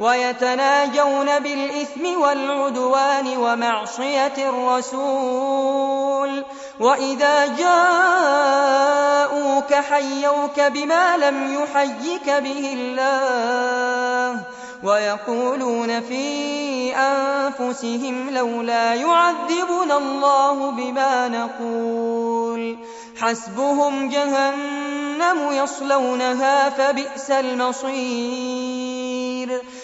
ويتناجون بالإثم والعدوان ومعصية الرسول. وإذا جاءوك حيوك بما لم يحيك به الله ويقولون في أنفسهم لولا يعذبنا الله بما نقول. حسبهم جهنم يصلونها فبئس المصير.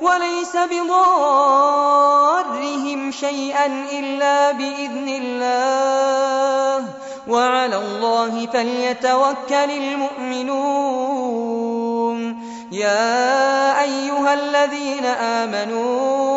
وليس بضارهم شيئا إلا بإذن الله. وعلى الله فليتوكل المؤمنون. يا أيها الذين آمنوا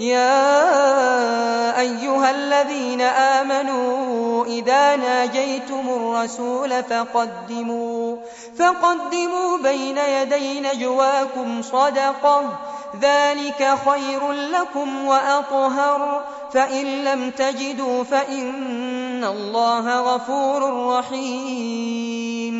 يا أيها الذين آمنوا إذا ناجيتم الرسول فقدموا فقدموا بين يدي نجواكم صدقة ذلك خير لكم وأطهر فإن لم تجدوا فإن إِنَّ اللَّهَ غَفُورٌ رَّحِيمٌ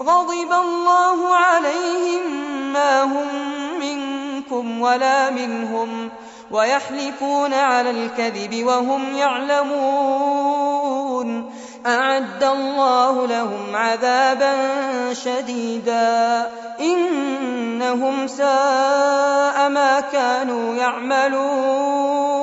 غضب الله عليهم ما هم منكم ولا منهم ويحلفون على الكذب وهم يعلمون أعد الله لهم عذابا شديدا إنهم ساء ما كانوا يعملون